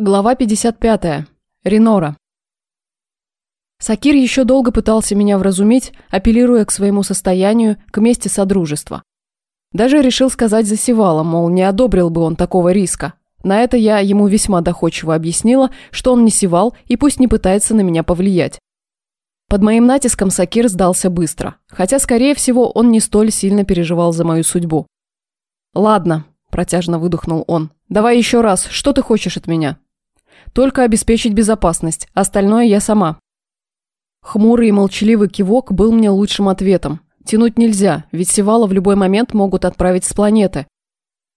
Глава 55. Ренора. Сакир еще долго пытался меня вразумить, апеллируя к своему состоянию, к месте содружества. Даже решил сказать засевало, мол, не одобрил бы он такого риска. На это я ему весьма доходчиво объяснила, что он не севал и пусть не пытается на меня повлиять. Под моим натиском Сакир сдался быстро, хотя, скорее всего, он не столь сильно переживал за мою судьбу. «Ладно», – протяжно выдохнул он, – «давай еще раз, что ты хочешь от меня?» Только обеспечить безопасность, остальное я сама. Хмурый и молчаливый кивок был мне лучшим ответом. Тянуть нельзя, ведь Севала в любой момент могут отправить с планеты.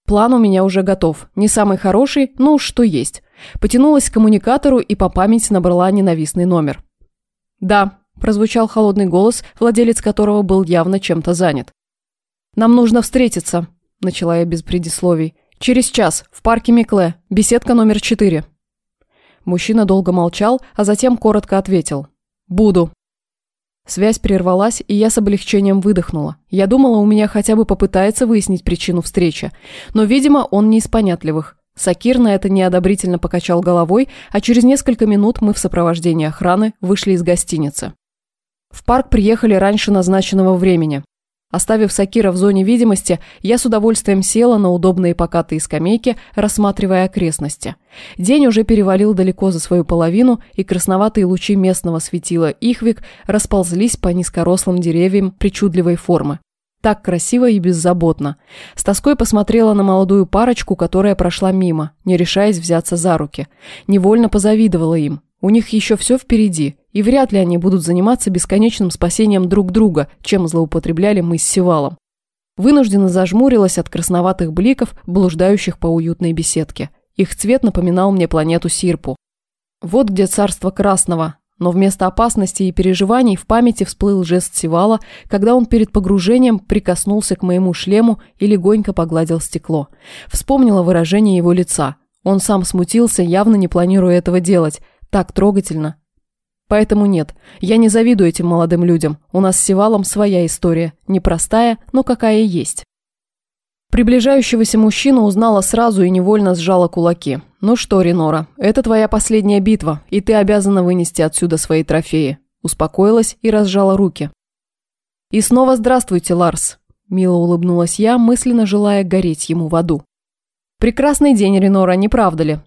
План у меня уже готов. Не самый хороший, но уж что есть. Потянулась к коммуникатору и по памяти набрала ненавистный номер. «Да», – прозвучал холодный голос, владелец которого был явно чем-то занят. «Нам нужно встретиться», – начала я без предисловий. «Через час, в парке Микле, беседка номер четыре». Мужчина долго молчал, а затем коротко ответил. «Буду». Связь прервалась, и я с облегчением выдохнула. Я думала, у меня хотя бы попытается выяснить причину встречи. Но, видимо, он не из понятливых. Сакир на это неодобрительно покачал головой, а через несколько минут мы в сопровождении охраны вышли из гостиницы. В парк приехали раньше назначенного времени. Оставив Сакира в зоне видимости, я с удовольствием села на удобные покатые скамейки, рассматривая окрестности. День уже перевалил далеко за свою половину, и красноватые лучи местного светила Ихвик расползлись по низкорослым деревьям причудливой формы. Так красиво и беззаботно. С тоской посмотрела на молодую парочку, которая прошла мимо, не решаясь взяться за руки. Невольно позавидовала им. У них еще все впереди, и вряд ли они будут заниматься бесконечным спасением друг друга, чем злоупотребляли мы с Севалом. Вынужденно зажмурилась от красноватых бликов, блуждающих по уютной беседке. Их цвет напоминал мне планету Сирпу. Вот где царство красного, но вместо опасности и переживаний в памяти всплыл жест Севала, когда он перед погружением прикоснулся к моему шлему и легонько погладил стекло. Вспомнила выражение его лица. Он сам смутился, явно не планируя этого делать, так трогательно. Поэтому нет, я не завидую этим молодым людям. У нас с Севалом своя история. Непростая, но какая есть. Приближающегося мужчину узнала сразу и невольно сжала кулаки. «Ну что, Ренора, это твоя последняя битва, и ты обязана вынести отсюда свои трофеи». Успокоилась и разжала руки. «И снова здравствуйте, Ларс», – мило улыбнулась я, мысленно желая гореть ему в аду. «Прекрасный день, Ренора, не правда ли?»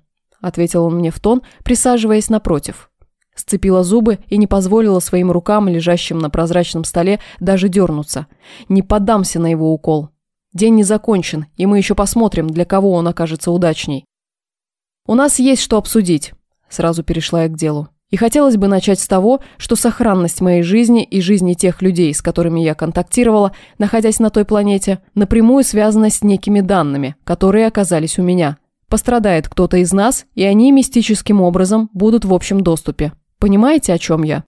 ответил он мне в тон, присаживаясь напротив. Сцепила зубы и не позволила своим рукам, лежащим на прозрачном столе, даже дернуться. Не поддамся на его укол. День не закончен, и мы еще посмотрим, для кого он окажется удачней. «У нас есть что обсудить», – сразу перешла я к делу. И хотелось бы начать с того, что сохранность моей жизни и жизни тех людей, с которыми я контактировала, находясь на той планете, напрямую связана с некими данными, которые оказались у меня – Пострадает кто-то из нас, и они мистическим образом будут в общем доступе. Понимаете, о чем я?»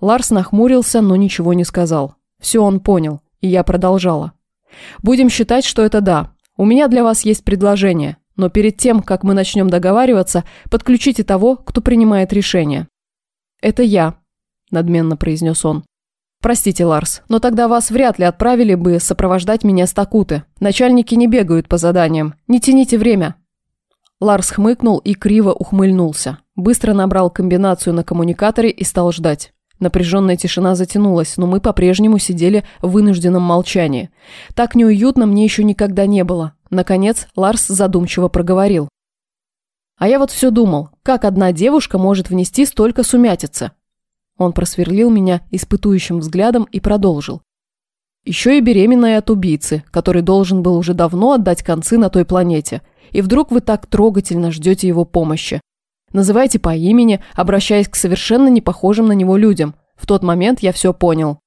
Ларс нахмурился, но ничего не сказал. Все он понял, и я продолжала. «Будем считать, что это да. У меня для вас есть предложение, но перед тем, как мы начнем договариваться, подключите того, кто принимает решение». «Это я», – надменно произнес он. «Простите, Ларс, но тогда вас вряд ли отправили бы сопровождать меня с Такуты. Начальники не бегают по заданиям. Не тяните время, Ларс хмыкнул и криво ухмыльнулся. Быстро набрал комбинацию на коммуникаторе и стал ждать. Напряженная тишина затянулась, но мы по-прежнему сидели в вынужденном молчании. Так неуютно мне еще никогда не было. Наконец, Ларс задумчиво проговорил. А я вот все думал, как одна девушка может внести столько сумятицы? Он просверлил меня испытующим взглядом и продолжил. Еще и беременная от убийцы, который должен был уже давно отдать концы на той планете и вдруг вы так трогательно ждете его помощи. Называйте по имени, обращаясь к совершенно не похожим на него людям. В тот момент я все понял.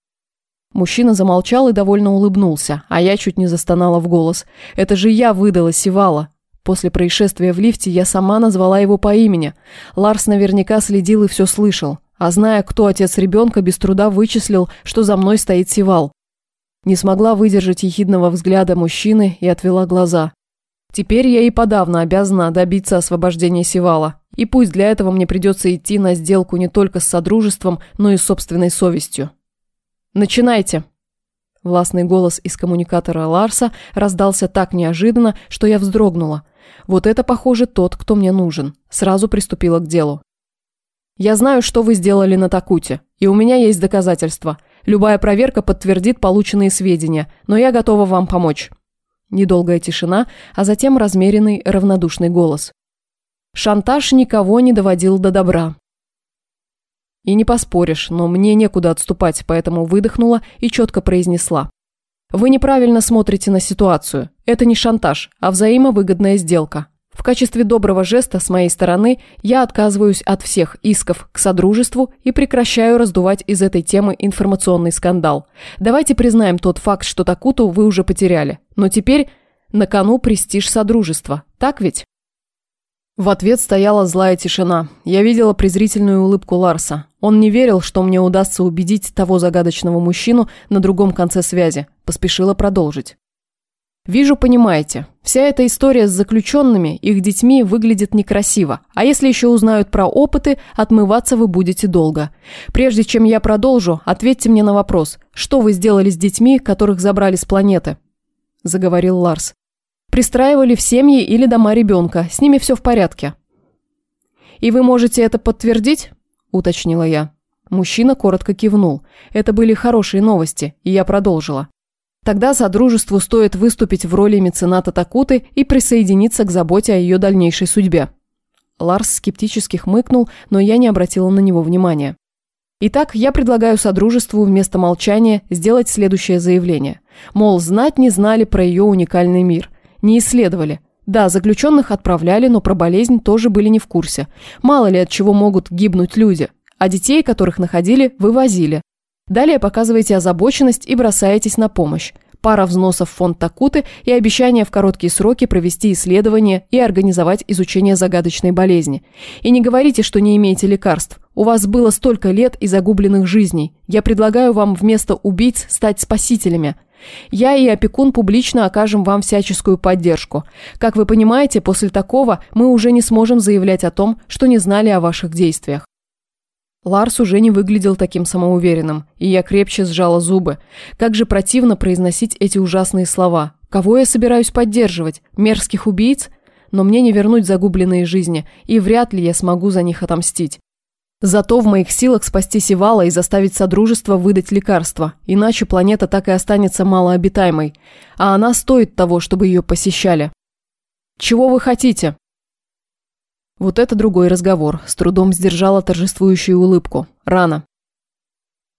Мужчина замолчал и довольно улыбнулся, а я чуть не застонала в голос. Это же я выдала Сивала. После происшествия в лифте я сама назвала его по имени. Ларс наверняка следил и все слышал. А зная, кто отец ребенка, без труда вычислил, что за мной стоит Сивал. Не смогла выдержать ехидного взгляда мужчины и отвела глаза. Теперь я и подавно обязана добиться освобождения Севала. И пусть для этого мне придется идти на сделку не только с Содружеством, но и собственной совестью. «Начинайте!» Властный голос из коммуникатора Ларса раздался так неожиданно, что я вздрогнула. Вот это, похоже, тот, кто мне нужен. Сразу приступила к делу. Я знаю, что вы сделали на Такуте, и у меня есть доказательства. Любая проверка подтвердит полученные сведения, но я готова вам помочь. Недолгая тишина, а затем размеренный, равнодушный голос. Шантаж никого не доводил до добра. И не поспоришь, но мне некуда отступать, поэтому выдохнула и четко произнесла. Вы неправильно смотрите на ситуацию. Это не шантаж, а взаимовыгодная сделка. В качестве доброго жеста с моей стороны я отказываюсь от всех исков к Содружеству и прекращаю раздувать из этой темы информационный скандал. Давайте признаем тот факт, что Такуту вы уже потеряли. Но теперь на кону престиж Содружества. Так ведь? В ответ стояла злая тишина. Я видела презрительную улыбку Ларса. Он не верил, что мне удастся убедить того загадочного мужчину на другом конце связи. Поспешила продолжить. Вижу, понимаете. Вся эта история с заключенными, их детьми выглядит некрасиво. А если еще узнают про опыты, отмываться вы будете долго. Прежде чем я продолжу, ответьте мне на вопрос. Что вы сделали с детьми, которых забрали с планеты? Заговорил Ларс. Пристраивали в семьи или дома ребенка. С ними все в порядке. «И вы можете это подтвердить?» – уточнила я. Мужчина коротко кивнул. Это были хорошие новости, и я продолжила. Тогда Содружеству стоит выступить в роли мецената Такуты и присоединиться к заботе о ее дальнейшей судьбе. Ларс скептически хмыкнул, но я не обратила на него внимания. Итак, я предлагаю Содружеству вместо молчания сделать следующее заявление. Мол, знать не знали про ее уникальный мир не исследовали. Да, заключенных отправляли, но про болезнь тоже были не в курсе. Мало ли от чего могут гибнуть люди. А детей, которых находили, вывозили. Далее показываете озабоченность и бросаетесь на помощь. Пара взносов в фонд Такуты и обещание в короткие сроки провести исследование и организовать изучение загадочной болезни. И не говорите, что не имеете лекарств. У вас было столько лет и загубленных жизней. Я предлагаю вам вместо убийц стать спасителями – я и опекун публично окажем вам всяческую поддержку. Как вы понимаете, после такого мы уже не сможем заявлять о том, что не знали о ваших действиях. Ларс уже не выглядел таким самоуверенным, и я крепче сжала зубы. Как же противно произносить эти ужасные слова. Кого я собираюсь поддерживать? Мерзких убийц? Но мне не вернуть загубленные жизни, и вряд ли я смогу за них отомстить. Зато в моих силах спасти Севала и заставить Содружество выдать лекарства, иначе планета так и останется малообитаемой, а она стоит того, чтобы ее посещали. Чего вы хотите? Вот это другой разговор, с трудом сдержала торжествующую улыбку. Рано.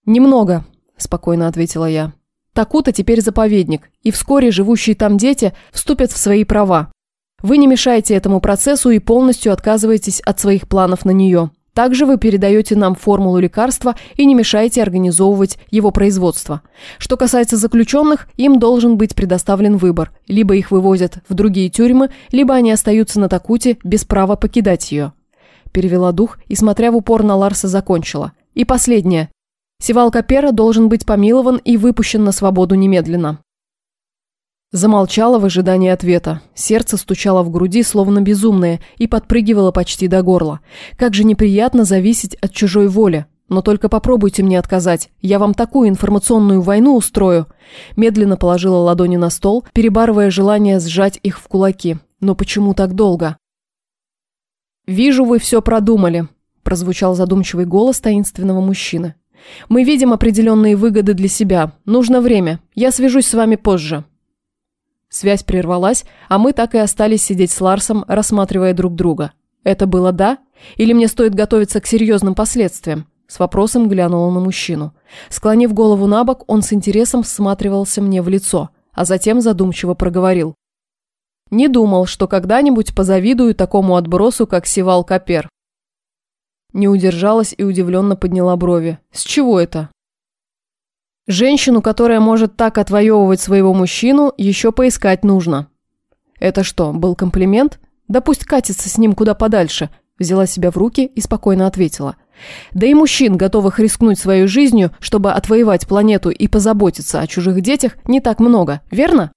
Немного, спокойно ответила я. Такута теперь заповедник, и вскоре живущие там дети вступят в свои права. Вы не мешаете этому процессу и полностью отказываетесь от своих планов на нее. Также вы передаете нам формулу лекарства и не мешаете организовывать его производство. Что касается заключенных, им должен быть предоставлен выбор. Либо их вывозят в другие тюрьмы, либо они остаются на Такуте без права покидать ее. Перевела дух и, смотря в упор на Ларса, закончила. И последнее. Севал Капера должен быть помилован и выпущен на свободу немедленно. Замолчала в ожидании ответа. Сердце стучало в груди, словно безумное, и подпрыгивало почти до горла. Как же неприятно зависеть от чужой воли. Но только попробуйте мне отказать. Я вам такую информационную войну устрою. Медленно положила ладони на стол, перебарывая желание сжать их в кулаки. Но почему так долго? «Вижу, вы все продумали», – прозвучал задумчивый голос таинственного мужчины. «Мы видим определенные выгоды для себя. Нужно время. Я свяжусь с вами позже». Связь прервалась, а мы так и остались сидеть с Ларсом, рассматривая друг друга. Это было «да»? Или мне стоит готовиться к серьезным последствиям? С вопросом глянула на мужчину. Склонив голову на бок, он с интересом всматривался мне в лицо, а затем задумчиво проговорил. «Не думал, что когда-нибудь позавидую такому отбросу, как Сивал Капер». Не удержалась и удивленно подняла брови. «С чего это?» Женщину, которая может так отвоевывать своего мужчину, еще поискать нужно. Это что, был комплимент? Да пусть катится с ним куда подальше. Взяла себя в руки и спокойно ответила. Да и мужчин, готовых рискнуть своей жизнью, чтобы отвоевать планету и позаботиться о чужих детях, не так много, верно?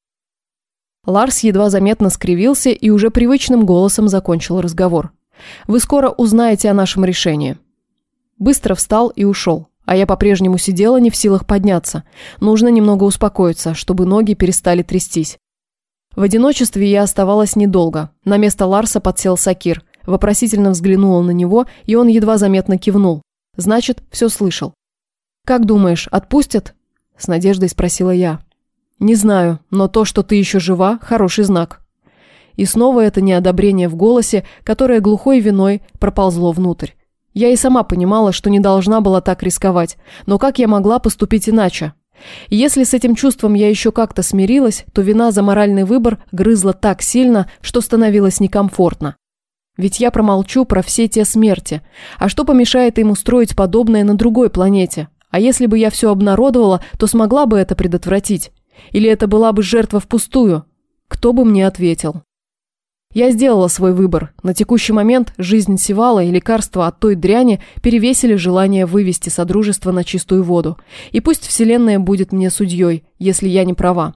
Ларс едва заметно скривился и уже привычным голосом закончил разговор. «Вы скоро узнаете о нашем решении». Быстро встал и ушел. А я по-прежнему сидела не в силах подняться. Нужно немного успокоиться, чтобы ноги перестали трястись. В одиночестве я оставалась недолго. На место Ларса подсел Сакир. Вопросительно взглянула на него, и он едва заметно кивнул. Значит, все слышал. «Как думаешь, отпустят?» – с надеждой спросила я. «Не знаю, но то, что ты еще жива, хороший знак». И снова это неодобрение в голосе, которое глухой виной проползло внутрь. Я и сама понимала, что не должна была так рисковать, но как я могла поступить иначе? Если с этим чувством я еще как-то смирилась, то вина за моральный выбор грызла так сильно, что становилось некомфортно. Ведь я промолчу про все те смерти. А что помешает им устроить подобное на другой планете? А если бы я все обнародовала, то смогла бы это предотвратить? Или это была бы жертва впустую? Кто бы мне ответил? Я сделала свой выбор. На текущий момент жизнь Севала и лекарства от той дряни перевесили желание вывести Содружество на чистую воду. И пусть Вселенная будет мне судьей, если я не права.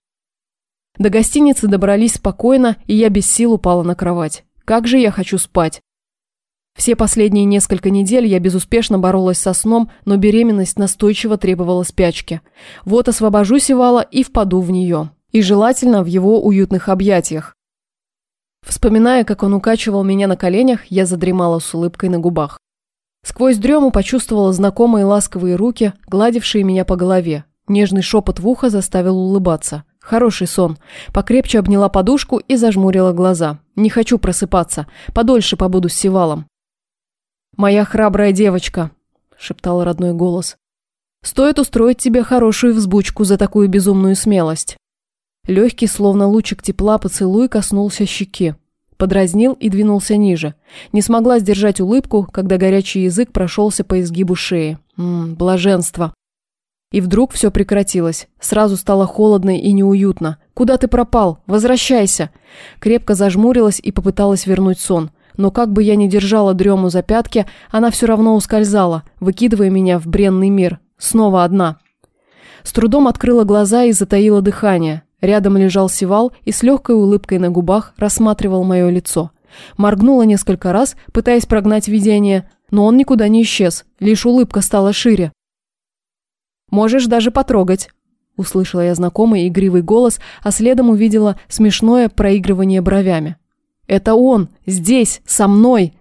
До гостиницы добрались спокойно, и я без сил упала на кровать. Как же я хочу спать. Все последние несколько недель я безуспешно боролась со сном, но беременность настойчиво требовала спячки. Вот освобожусь Ивала и впаду в нее. И желательно в его уютных объятиях. Вспоминая, как он укачивал меня на коленях, я задремала с улыбкой на губах. Сквозь дрему почувствовала знакомые ласковые руки, гладившие меня по голове. Нежный шепот в ухо заставил улыбаться. Хороший сон. Покрепче обняла подушку и зажмурила глаза. Не хочу просыпаться. Подольше побуду с Севалом. «Моя храбрая девочка», – шептал родной голос. «Стоит устроить тебе хорошую взбучку за такую безумную смелость». Легкий, словно лучик тепла, поцелуй коснулся щеки. Подразнил и двинулся ниже. Не смогла сдержать улыбку, когда горячий язык прошелся по изгибу шеи. Ммм, блаженство. И вдруг все прекратилось. Сразу стало холодно и неуютно. «Куда ты пропал? Возвращайся!» Крепко зажмурилась и попыталась вернуть сон – но как бы я ни держала дрему за пятки, она все равно ускользала, выкидывая меня в бренный мир. Снова одна. С трудом открыла глаза и затаила дыхание. Рядом лежал Сивал и с легкой улыбкой на губах рассматривал мое лицо. Моргнула несколько раз, пытаясь прогнать видение, но он никуда не исчез, лишь улыбка стала шире. «Можешь даже потрогать», – услышала я знакомый игривый голос, а следом увидела смешное проигрывание бровями. Это он, здесь, со мной.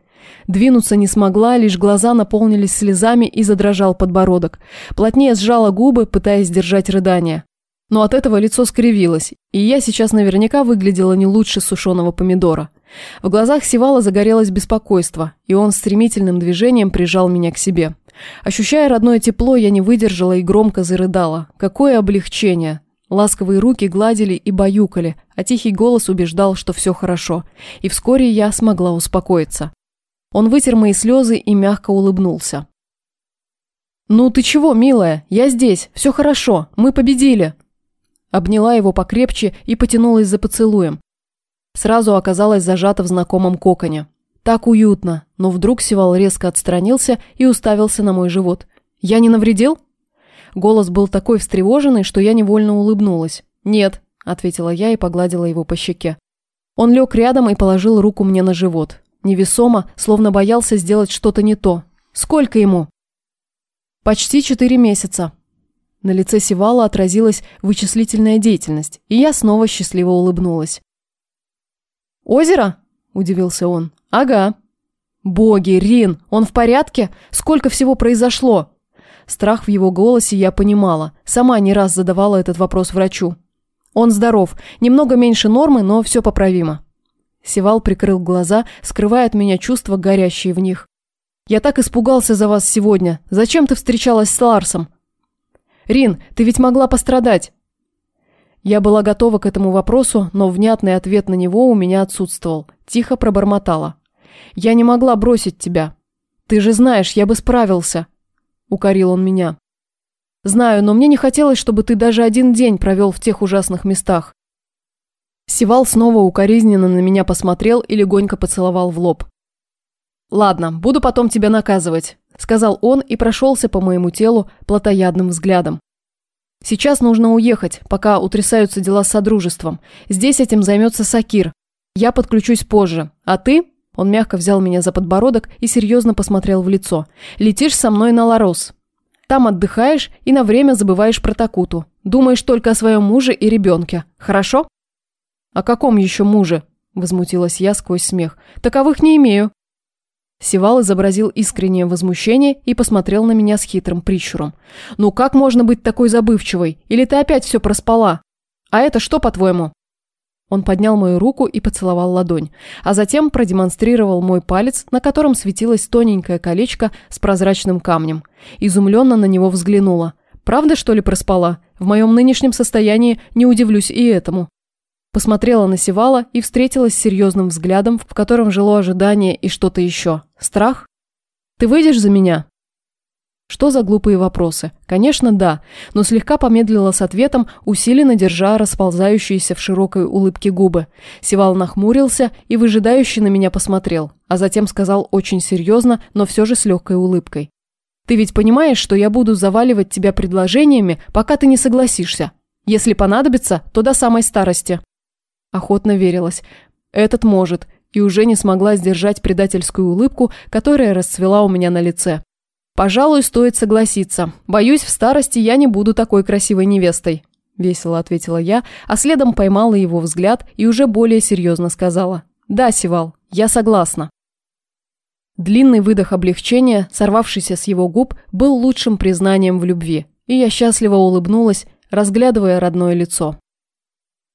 Двинуться не смогла, лишь глаза наполнились слезами и задрожал подбородок. Плотнее сжала губы, пытаясь сдержать рыдание. Но от этого лицо скривилось, и я сейчас наверняка выглядела не лучше сушеного помидора. В глазах Севала загорелось беспокойство, и он стремительным движением прижал меня к себе. Ощущая родное тепло, я не выдержала и громко зарыдала. Какое облегчение! Ласковые руки гладили и баюкали, а тихий голос убеждал, что все хорошо. И вскоре я смогла успокоиться. Он вытер мои слезы и мягко улыбнулся. «Ну ты чего, милая? Я здесь. Все хорошо. Мы победили!» Обняла его покрепче и потянулась за поцелуем. Сразу оказалась зажата в знакомом коконе. Так уютно, но вдруг Севал резко отстранился и уставился на мой живот. «Я не навредил?» Голос был такой встревоженный, что я невольно улыбнулась. «Нет», – ответила я и погладила его по щеке. Он лег рядом и положил руку мне на живот. Невесомо, словно боялся сделать что-то не то. «Сколько ему?» «Почти четыре месяца». На лице Севала отразилась вычислительная деятельность, и я снова счастливо улыбнулась. «Озеро?» – удивился он. «Ага». «Боги, Рин, он в порядке? Сколько всего произошло?» Страх в его голосе я понимала. Сама не раз задавала этот вопрос врачу. Он здоров, немного меньше нормы, но все поправимо. Севал прикрыл глаза, скрывая от меня чувства, горящие в них. «Я так испугался за вас сегодня. Зачем ты встречалась с Ларсом?» «Рин, ты ведь могла пострадать». Я была готова к этому вопросу, но внятный ответ на него у меня отсутствовал. Тихо пробормотала. «Я не могла бросить тебя. Ты же знаешь, я бы справился укорил он меня. Знаю, но мне не хотелось, чтобы ты даже один день провел в тех ужасных местах. Сивал снова укоризненно на меня посмотрел и легонько поцеловал в лоб. «Ладно, буду потом тебя наказывать», – сказал он и прошелся по моему телу плотоядным взглядом. «Сейчас нужно уехать, пока утрясаются дела с Содружеством. Здесь этим займется Сакир. Я подключусь позже. А ты?» Он мягко взял меня за подбородок и серьезно посмотрел в лицо. «Летишь со мной на Ларос. Там отдыхаешь и на время забываешь про Такуту. Думаешь только о своем муже и ребенке. Хорошо?» «О каком еще муже?» – возмутилась я сквозь смех. «Таковых не имею». Севал изобразил искреннее возмущение и посмотрел на меня с хитрым прищуром. «Ну как можно быть такой забывчивой? Или ты опять все проспала? А это что, по-твоему?» Он поднял мою руку и поцеловал ладонь, а затем продемонстрировал мой палец, на котором светилось тоненькое колечко с прозрачным камнем. Изумленно на него взглянула. «Правда, что ли, проспала? В моем нынешнем состоянии не удивлюсь и этому». Посмотрела на Севала и встретилась с серьезным взглядом, в котором жило ожидание и что-то еще. Страх? «Ты выйдешь за меня?» Что за глупые вопросы? Конечно, да, но слегка помедлила с ответом, усиленно держа расползающиеся в широкой улыбке губы. Севал нахмурился и выжидающе на меня посмотрел, а затем сказал очень серьезно, но все же с легкой улыбкой. «Ты ведь понимаешь, что я буду заваливать тебя предложениями, пока ты не согласишься? Если понадобится, то до самой старости». Охотно верилась. Этот может, и уже не смогла сдержать предательскую улыбку, которая расцвела у меня на лице. «Пожалуй, стоит согласиться. Боюсь, в старости я не буду такой красивой невестой», – весело ответила я, а следом поймала его взгляд и уже более серьезно сказала. «Да, Сивал, я согласна». Длинный выдох облегчения, сорвавшийся с его губ, был лучшим признанием в любви, и я счастливо улыбнулась, разглядывая родное лицо.